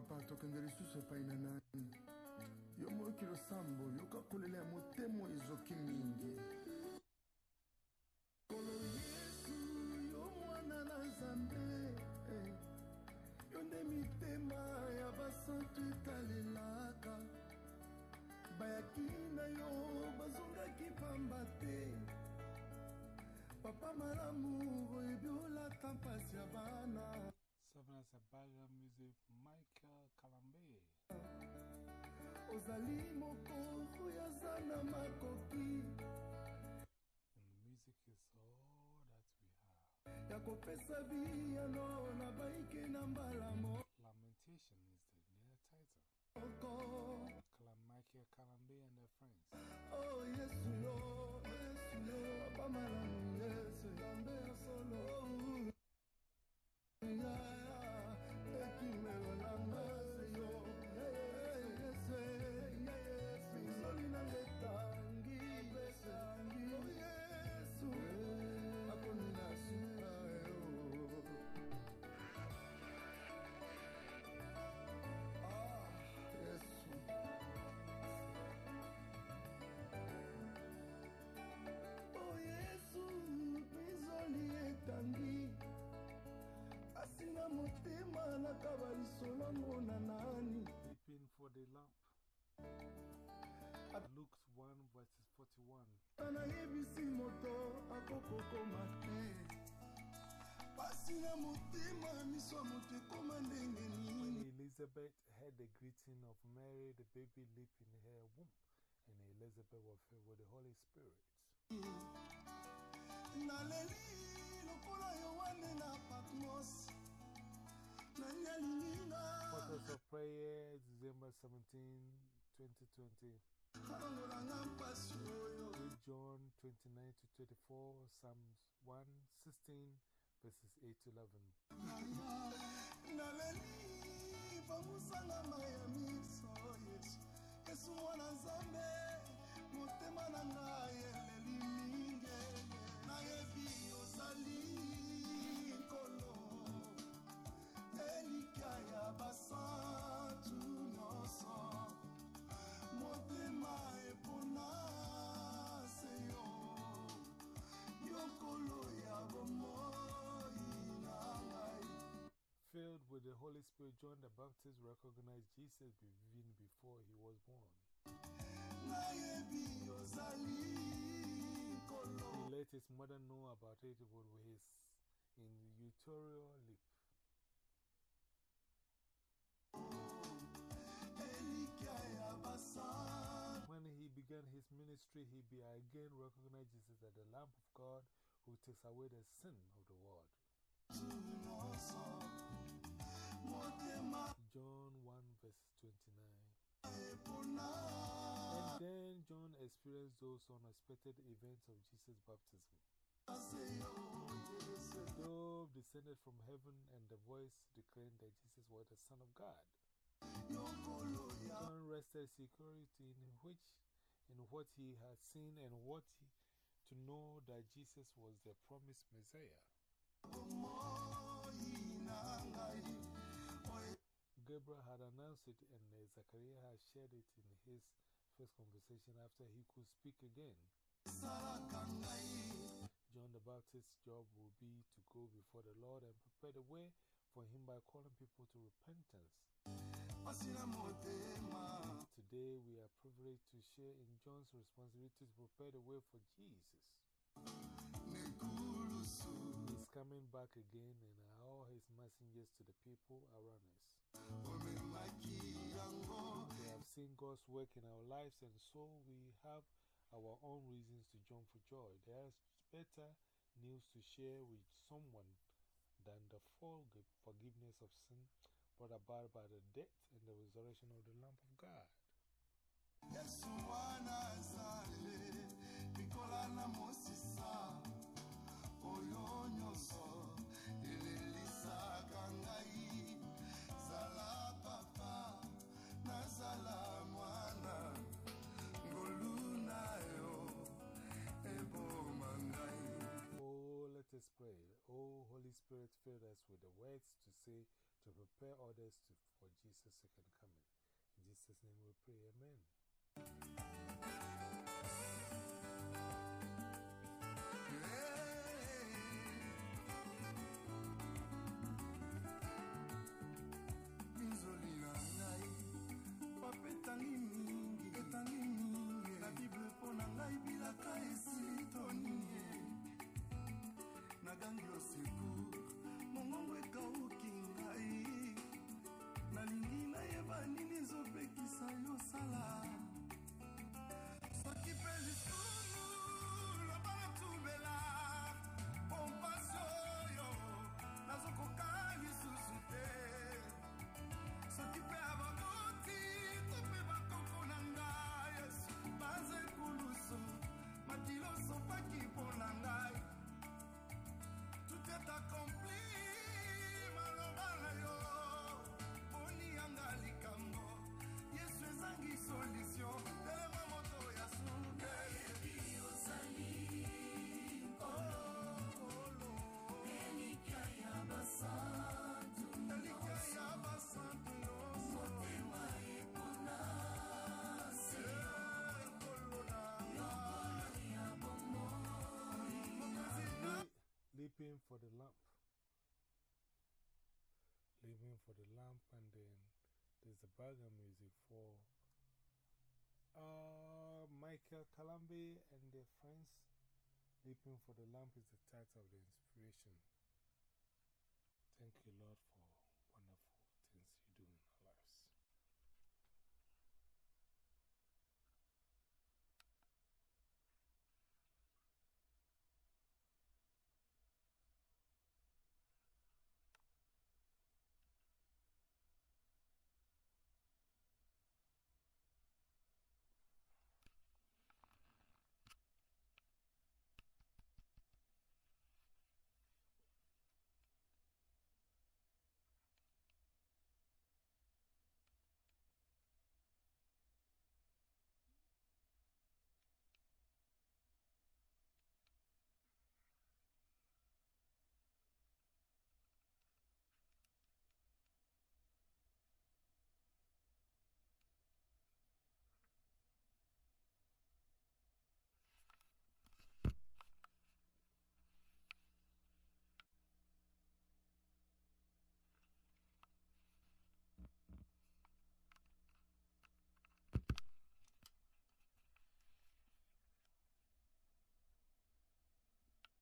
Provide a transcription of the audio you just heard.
papa tokende lisusu epai na nani? Yo moyoki losambo yoka kolela ya motema ezoki mingi. Kolo yesu yo mwana na nzambe eh. yo nde mitema ya basantu etalelaka. Bayaki na yo bazongaki pamba te. Papa malamu oyebi olata mpasi ya bana. Serving as a background music, Kalambe. Ozali moko oyo aza na makoki music is all that we have. ya kopesa biyano na baike na mbala Lamentation is the near title. moko Kalam Michael Kalambe and their friends. Weeping for the lamp. Luke 1 verses 41. nayebisi moto akokokoma te pasi na motema miso ya moto ekoma ndenge nini Elizabeth heard the greeting of Mary, the baby leap in her womb, and Elizabeth was filled with the Holy Spirit. Portals of Prayer, December 17, 2020. alongolanga mpasi oyo 3 John 29 to 24, Psalms 116, verses 8 to 11. naleli bamusangama ya miso yesu yesu mwana nzambe motema na ngai Holy Spirit, John the Baptist recognized Jesus even before he was born. He let his mother know about it with his in utero lip. When he began his ministry, he again recognized Jesus as the Lamb of God who takes away the sin of the world. John 1 verse 29. And then John experienced those unexpected events of Jesus' baptism. yesu Dove descended from heaven, and the voice declared that Jesus was the Son of God. John rested security in which, in what he had seen and what he, to know that Jesus was the promised Messiah. Gabriel had announced it, and uh, Zachariah had shared it in his first conversation after he could speak again. John the Baptist's job will be to go before the Lord and prepare the way for him by calling people to repentance. Today, we are privileged to share in John's responsibility to prepare the way for Jesus. Back again and all his messengers to the people around us. We have seen God's work in our lives, and so we have our own reasons to jump for joy. There's better news to share with someone than the full forgiveness of sin brought about by the death and the resurrection of the Lamb of God. Pray. Oh, Holy Spirit, fill us with the words to say to prepare others to, for Jesus' second coming. In Jesus' name we pray, Amen. Leaping for the lamp. Leaping for the lamp, and then there's the background music for uh, Michael Kalambe and their friends. Leaping for the lamp is the title of the inspiration. Thank you, Lord, for